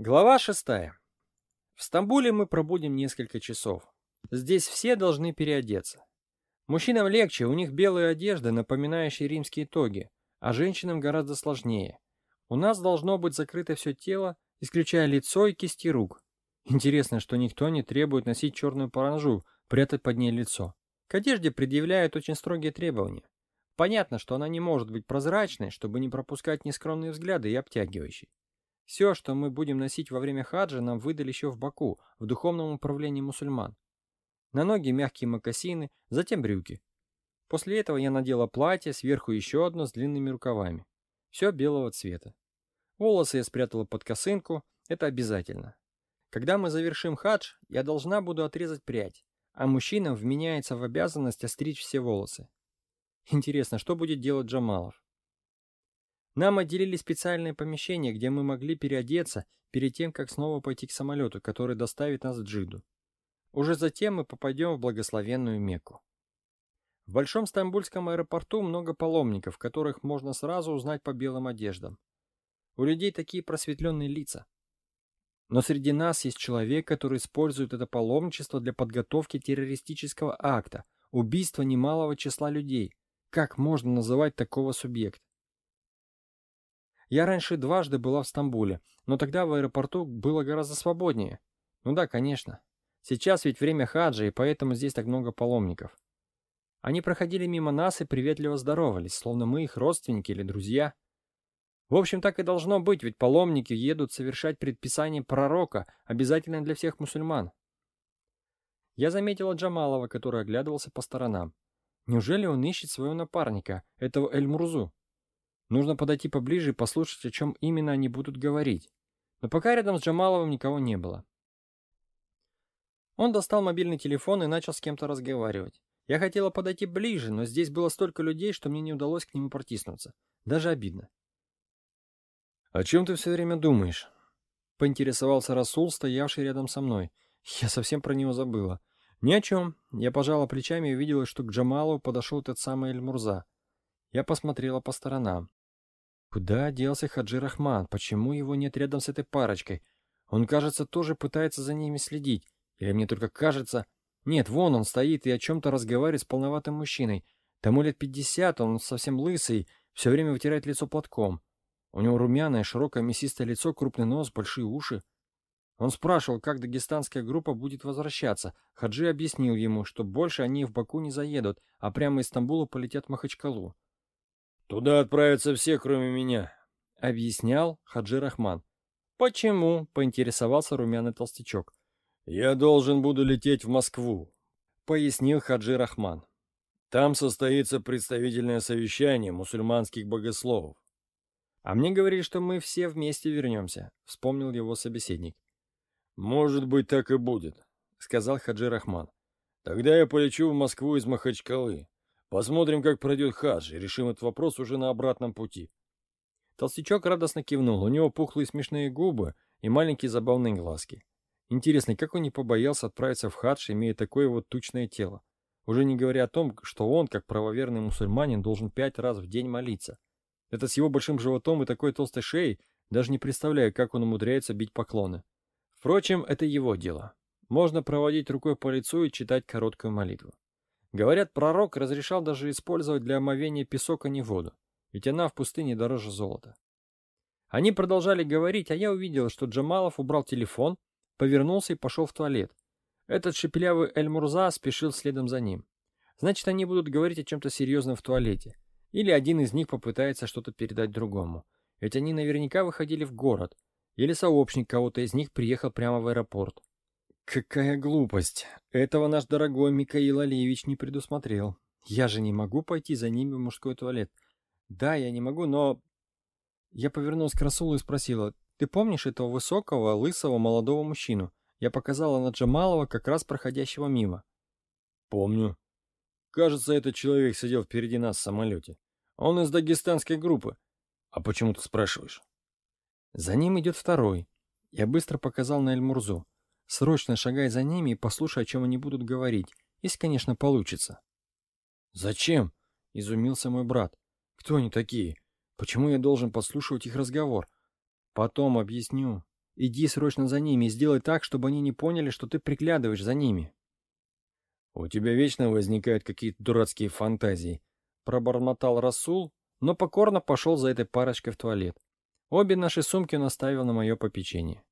Глава шестая. В Стамбуле мы пробудем несколько часов. Здесь все должны переодеться. Мужчинам легче, у них белые одежды, напоминающие римские тоги, а женщинам гораздо сложнее. У нас должно быть закрыто все тело, исключая лицо и кисти рук. Интересно, что никто не требует носить черную паранжу, прятать под ней лицо. К одежде предъявляют очень строгие требования. Понятно, что она не может быть прозрачной, чтобы не пропускать нескромные взгляды и обтягивающей. Все, что мы будем носить во время хаджа, нам выдали еще в Баку, в духовном управлении мусульман. На ноги мягкие мокасины, затем брюки. После этого я надела платье, сверху еще одно с длинными рукавами. Все белого цвета. Волосы я спрятала под косынку, это обязательно. Когда мы завершим хадж, я должна буду отрезать прядь, а мужчинам вменяется в обязанность остричь все волосы. Интересно, что будет делать Джамалов? Нам отделили специальное помещение, где мы могли переодеться перед тем, как снова пойти к самолету, который доставит нас в Джиду. Уже затем мы попадем в благословенную Мекку. В Большом Стамбульском аэропорту много паломников, которых можно сразу узнать по белым одеждам. У людей такие просветленные лица. Но среди нас есть человек, который использует это паломничество для подготовки террористического акта, убийства немалого числа людей. Как можно называть такого субъекта? Я раньше дважды была в Стамбуле, но тогда в аэропорту было гораздо свободнее. Ну да, конечно. Сейчас ведь время хаджа, и поэтому здесь так много паломников. Они проходили мимо нас и приветливо здоровались, словно мы их родственники или друзья. В общем, так и должно быть, ведь паломники едут совершать предписание пророка, обязательное для всех мусульман. Я заметила Джамалова, который оглядывался по сторонам. Неужели он ищет своего напарника, этого Эль-Мурзу? Нужно подойти поближе и послушать, о чем именно они будут говорить. Но пока рядом с Джамаловым никого не было. Он достал мобильный телефон и начал с кем-то разговаривать. Я хотела подойти ближе, но здесь было столько людей, что мне не удалось к нему протиснуться. Даже обидно. «О чем ты все время думаешь?» — поинтересовался Расул, стоявший рядом со мной. Я совсем про него забыла. «Ни о чем». Я пожала плечами и увидела, что к Джамалу подошел тот самый Эльмурза. Я посмотрела по сторонам. Куда делся Хаджи Рахман? Почему его нет рядом с этой парочкой? Он, кажется, тоже пытается за ними следить. Или мне только кажется... Нет, вон он стоит и о чем-то разговаривает с полноватым мужчиной. Тому лет пятьдесят, он совсем лысый, все время вытирает лицо платком. У него румяное, широкое, мясистое лицо, крупный нос, большие уши. Он спрашивал, как дагестанская группа будет возвращаться. Хаджи объяснил ему, что больше они в Баку не заедут, а прямо из Стамбула полетят в Махачкалу. «Туда отправятся все, кроме меня», — объяснял Хаджи Рахман. «Почему?» — поинтересовался румяный толстячок. «Я должен буду лететь в Москву», — пояснил Хаджи Рахман. «Там состоится представительное совещание мусульманских богословов». «А мне говорили, что мы все вместе вернемся», — вспомнил его собеседник. «Может быть, так и будет», — сказал Хаджи Рахман. «Тогда я полечу в Москву из Махачкалы. Посмотрим, как пройдет хадж, решим этот вопрос уже на обратном пути. Толстячок радостно кивнул. У него пухлые смешные губы и маленькие забавные глазки. Интересно, как он не побоялся отправиться в хадж, имея такое вот тучное тело? Уже не говоря о том, что он, как правоверный мусульманин, должен пять раз в день молиться. Это с его большим животом и такой толстой шеей, даже не представляю, как он умудряется бить поклоны. Впрочем, это его дело. Можно проводить рукой по лицу и читать короткую молитву. Говорят, пророк разрешал даже использовать для омовения песок, а не воду, ведь она в пустыне дороже золота. Они продолжали говорить, а я увидел, что Джамалов убрал телефон, повернулся и пошел в туалет. Этот шепелявый Эль-Мурза спешил следом за ним. Значит, они будут говорить о чем-то серьезном в туалете. Или один из них попытается что-то передать другому. Ведь они наверняка выходили в город. Или сообщник кого-то из них приехал прямо в аэропорт. Какая глупость. Этого наш дорогой Михаил Алиевич не предусмотрел. Я же не могу пойти за ними в мужской туалет. Да, я не могу, но... Я повернулась к Расулу и спросила, ты помнишь этого высокого, лысого, молодого мужчину? Я показала на Джамалова, как раз проходящего мимо. Помню. Кажется, этот человек сидел впереди нас в самолете. Он из дагестанской группы. А почему ты спрашиваешь? За ним идет второй. Я быстро показал на Эльмурзу. Срочно шагай за ними и послушай, о чем они будут говорить, если, конечно, получится. «Зачем?» — изумился мой брат. «Кто они такие? Почему я должен подслушивать их разговор?» «Потом объясню». Иди срочно за ними и сделай так, чтобы они не поняли, что ты приглядываешь за ними. У тебя вечно возникают какие-то дурацкие фантазии. Пробормотал Расул, но покорно пошел за этой парочкой в туалет. Обе наши сумки он оставил на мое попечение.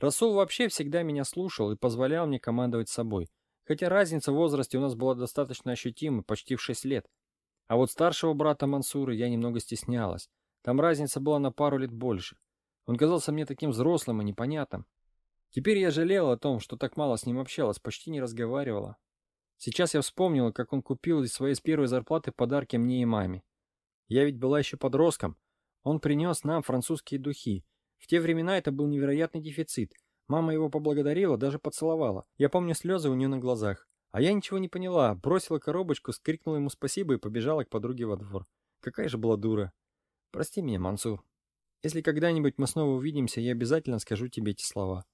Расул вообще всегда меня слушал и позволял мне командовать собой, хотя разница в возрасте у нас была достаточно ощутимой, почти в 6 лет. А вот старшего брата Мансура я немного стеснялась. Там разница была на пару лет больше. Он казался мне таким взрослым и непонятным. Теперь я жалела о том, что так мало с ним общалась, почти не разговаривала. Сейчас я вспомнила, как он купил из своей первой зарплаты подарки мне и маме. Я ведь была еще подростком. Он принес нам французские духи. В те времена это был невероятный дефицит. Мама его поблагодарила, даже поцеловала. Я помню слезы у нее на глазах. А я ничего не поняла, бросила коробочку, скрикнула ему спасибо и побежала к подруге во двор. Какая же была дура. Прости меня, Мансур. Если когда-нибудь мы снова увидимся, я обязательно скажу тебе эти слова.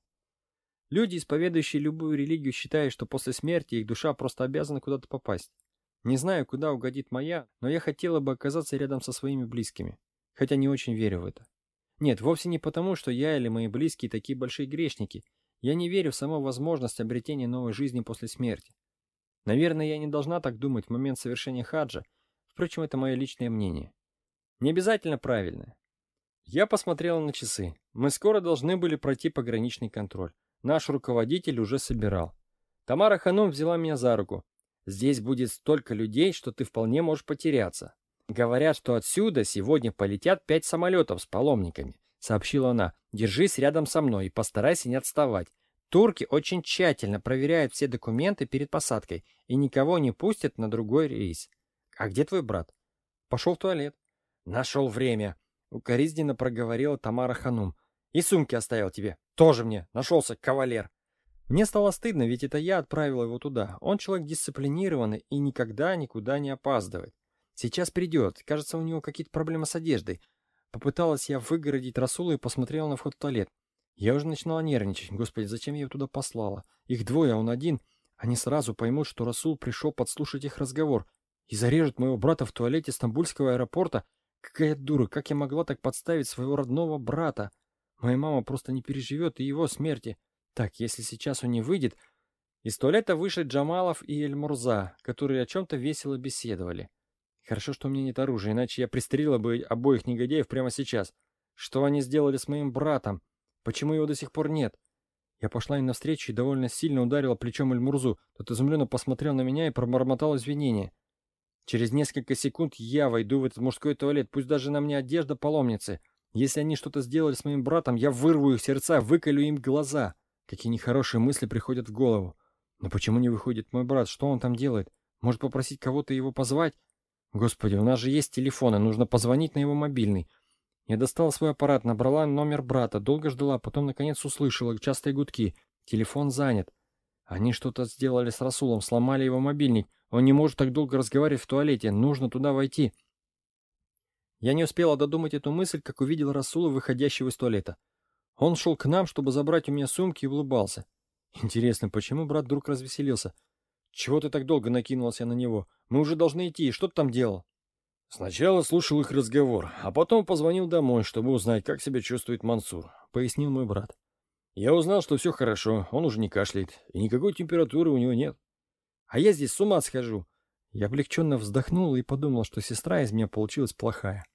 Люди, исповедующие любую религию, считают, что после смерти их душа просто обязана куда-то попасть. Не знаю, куда угодит моя, но я хотела бы оказаться рядом со своими близкими, хотя не очень верю в это. Нет, вовсе не потому, что я или мои близкие такие большие грешники. Я не верю в саму возможность обретения новой жизни после смерти. Наверное, я не должна так думать в момент совершения хаджа, впрочем, это мое личное мнение. Не обязательно правильное. Я посмотрела на часы. Мы скоро должны были пройти пограничный контроль. Наш руководитель уже собирал. Тамара Ханум взяла меня за руку. Здесь будет столько людей, что ты вполне можешь потеряться. Говорят, что отсюда сегодня полетят пять самолетов с паломниками, сообщила она. Держись рядом со мной и постарайся не отставать. Турки очень тщательно проверяют все документы перед посадкой и никого не пустят на другой рейс. А где твой брат? Пошел в туалет. Нашел время. Укоризненно проговорила Тамара Ханум. «И сумки оставил тебе. Тоже мне. Нашелся кавалер». Мне стало стыдно, ведь это я отправила его туда. Он человек дисциплинированный и никогда никуда не опаздывает. Сейчас придет. Кажется, у него какие-то проблемы с одеждой. Попыталась я выгородить Расула и посмотрела на вход в туалет. Я уже начинала нервничать. Господи, зачем я его туда послала? Их двое, а он один. Они сразу поймут, что Расул пришел подслушать их разговор и зарежут моего брата в туалете Стамбульского аэропорта, Какая дура, как я могла так подставить своего родного брата? Моя мама просто не переживет и его смерти. Так, если сейчас он не выйдет... Из туалета вышли Джамалов и Эльмурза, которые о чем-то весело беседовали. Хорошо, что у меня нет оружия, иначе я пристрелила бы обоих негодяев прямо сейчас. Что они сделали с моим братом? Почему его до сих пор нет? Я пошла им навстречу и довольно сильно ударила плечом Эльмурзу. Тот изумленно посмотрел на меня и пробормотал извинения. Через несколько секунд я войду в этот мужской туалет, пусть даже на мне одежда паломницы. Если они что-то сделали с моим братом, я вырву их сердца, выколю им глаза. Какие нехорошие мысли приходят в голову. Но почему не выходит мой брат? Что он там делает? Может попросить кого-то его позвать? Господи, у нас же есть телефоны, нужно позвонить на его мобильный. Я достала свой аппарат, набрала номер брата, долго ждала, потом наконец услышала частые гудки. Телефон занят. Они что-то сделали с Расулом, сломали его мобильник. Он не может так долго разговаривать в туалете. Нужно туда войти. Я не успела додумать эту мысль, как увидел Расула, выходящего из туалета. Он шел к нам, чтобы забрать у меня сумки и улыбался. Интересно, почему брат вдруг развеселился? Чего ты так долго накинулся на него? Мы уже должны идти. Что ты там делал? Сначала слушал их разговор, а потом позвонил домой, чтобы узнать, как себя чувствует Мансур, пояснил мой брат. Я узнал, что все хорошо, он уже не кашляет, и никакой температуры у него нет. А я здесь с ума схожу. Я облегченно вздохнул и подумал, что сестра из меня получилась плохая.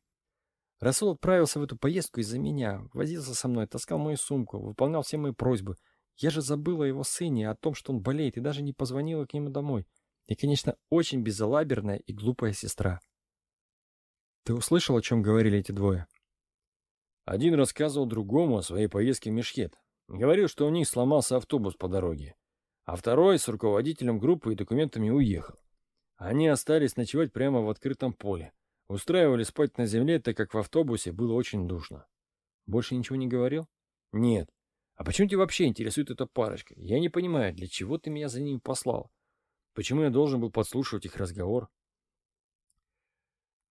Расул отправился в эту поездку из-за меня, возился со мной, таскал мою сумку, выполнял все мои просьбы. Я же забыла о его сыне, о том, что он болеет, и даже не позвонила к нему домой. И, конечно, очень безалаберная и глупая сестра. Ты услышал, о чем говорили эти двое? Один рассказывал другому о своей поездке в Мешхет, Говорил, что у них сломался автобус по дороге, а второй с руководителем группы и документами уехал. Они остались ночевать прямо в открытом поле. Устраивали спать на земле, так как в автобусе было очень душно. Больше ничего не говорил? Нет. А почему тебя вообще интересует эта парочка? Я не понимаю, для чего ты меня за ними послал? Почему я должен был подслушивать их разговор?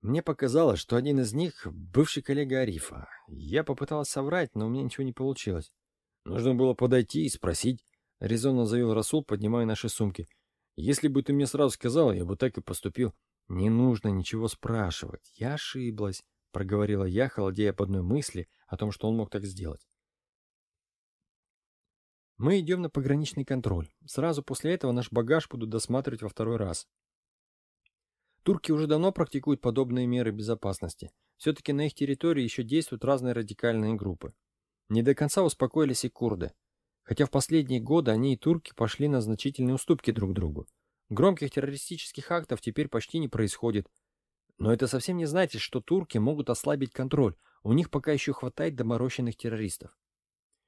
Мне показалось, что один из них — бывший коллега Арифа. Я попыталась соврать, но у меня ничего не получилось. Нужно было подойти и спросить, — резонно заявил Расул, поднимая наши сумки. Если бы ты мне сразу сказал, я бы так и поступил. Не нужно ничего спрашивать. Я ошиблась, — проговорила я, холодея по одной мысли о том, что он мог так сделать. Мы идем на пограничный контроль. Сразу после этого наш багаж будут досматривать во второй раз. Турки уже давно практикуют подобные меры безопасности. Все-таки на их территории еще действуют разные радикальные группы. Не до конца успокоились и курды. Хотя в последние годы они и турки пошли на значительные уступки друг другу. Громких террористических актов теперь почти не происходит. Но это совсем не значит, что турки могут ослабить контроль. У них пока еще хватает доморощенных террористов.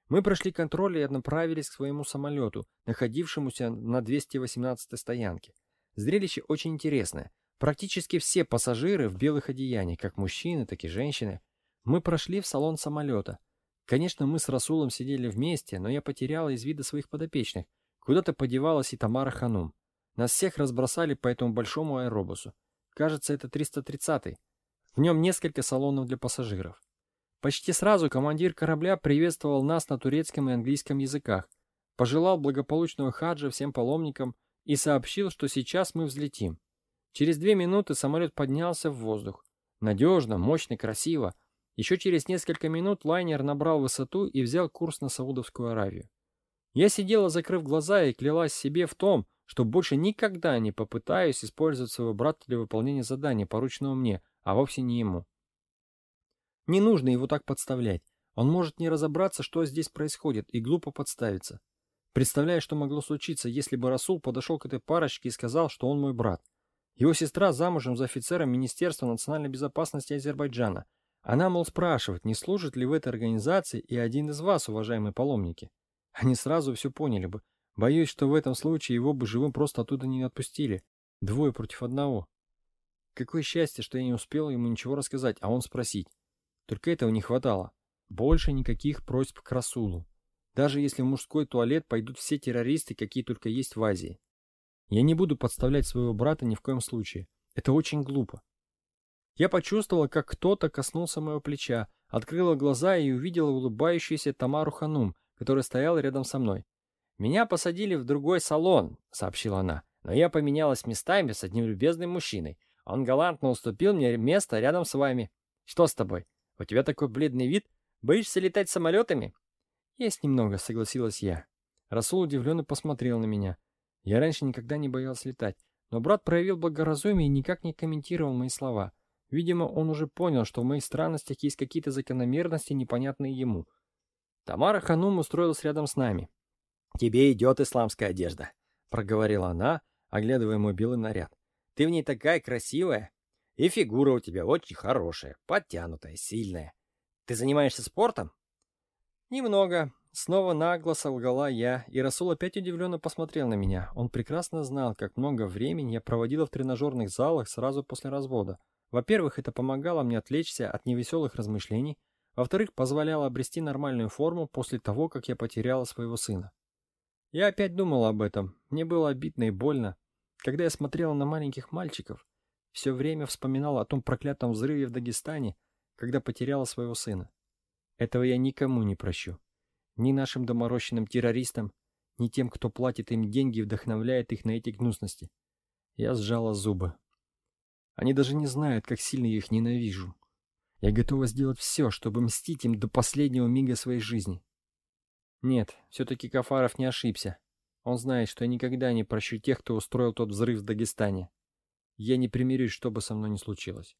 Мы прошли контроль и направились к своему самолету, находившемуся на 218 стоянке. Зрелище очень интересное. Практически все пассажиры в белых одеяниях, как мужчины, так и женщины. Мы прошли в салон самолета. Конечно, мы с Расулом сидели вместе, но я потеряла из вида своих подопечных. Куда-то подевалась и Тамара Ханум. Нас всех разбросали по этому большому аэробусу. Кажется, это 330-й. В нем несколько салонов для пассажиров. Почти сразу командир корабля приветствовал нас на турецком и английском языках, пожелал благополучного хаджа всем паломникам и сообщил, что сейчас мы взлетим. Через две минуты самолет поднялся в воздух. Надежно, мощно, красиво. Еще через несколько минут лайнер набрал высоту и взял курс на Саудовскую Аравию. Я сидела, закрыв глаза, и клялась себе в том, что больше никогда не попытаюсь использовать своего брата для выполнения задания, порученного мне, а вовсе не ему. Не нужно его так подставлять. Он может не разобраться, что здесь происходит, и глупо подставиться. Представляю, что могло случиться, если бы Расул подошел к этой парочке и сказал, что он мой брат. Его сестра замужем за офицером Министерства национальной безопасности Азербайджана. Она, мол, спрашивает, не служит ли в этой организации и один из вас, уважаемые паломники. Они сразу все поняли бы. Боюсь, что в этом случае его бы живым просто оттуда не отпустили. Двое против одного. Какое счастье, что я не успел ему ничего рассказать, а он спросить. Только этого не хватало. Больше никаких просьб к Расулу. Даже если в мужской туалет пойдут все террористы, какие только есть в Азии. Я не буду подставлять своего брата ни в коем случае. Это очень глупо. Я почувствовала, как кто-то коснулся моего плеча, открыла глаза и увидела улыбающуюся Тамару Ханум, которая стояла рядом со мной. «Меня посадили в другой салон», — сообщила она, «но я поменялась местами с одним любезным мужчиной. Он галантно уступил мне место рядом с вами. Что с тобой? У тебя такой бледный вид. Боишься летать самолетами?» «Есть немного», — согласилась я. Расул удивленно посмотрел на меня. Я раньше никогда не боялся летать, но брат проявил благоразумие и никак не комментировал мои слова. Видимо, он уже понял, что в моих странностях есть какие-то закономерности, непонятные ему. Тамара Ханум устроилась рядом с нами. «Тебе идет исламская одежда», — проговорила она, оглядывая мой белый наряд. «Ты в ней такая красивая. И фигура у тебя очень хорошая, подтянутая, сильная. Ты занимаешься спортом? Немного. Снова нагло солгала я, и Расул опять удивленно посмотрел на меня. Он прекрасно знал, как много времени я проводила в тренажерных залах сразу после развода. Во-первых, это помогало мне отвлечься от невеселых размышлений. Во-вторых, позволяло обрести нормальную форму после того, как я потеряла своего сына. Я опять думала об этом. Мне было обидно и больно. Когда я смотрела на маленьких мальчиков, все время вспоминала о том проклятом взрыве в Дагестане, когда потеряла своего сына. Этого я никому не прощу. Ни нашим доморощенным террористам, ни тем, кто платит им деньги и вдохновляет их на эти гнусности. Я сжала зубы. Они даже не знают, как сильно я их ненавижу. Я готова сделать все, чтобы мстить им до последнего мига своей жизни. Нет, все-таки Кафаров не ошибся. Он знает, что я никогда не прощу тех, кто устроил тот взрыв в Дагестане. Я не примирюсь, что бы со мной ни случилось.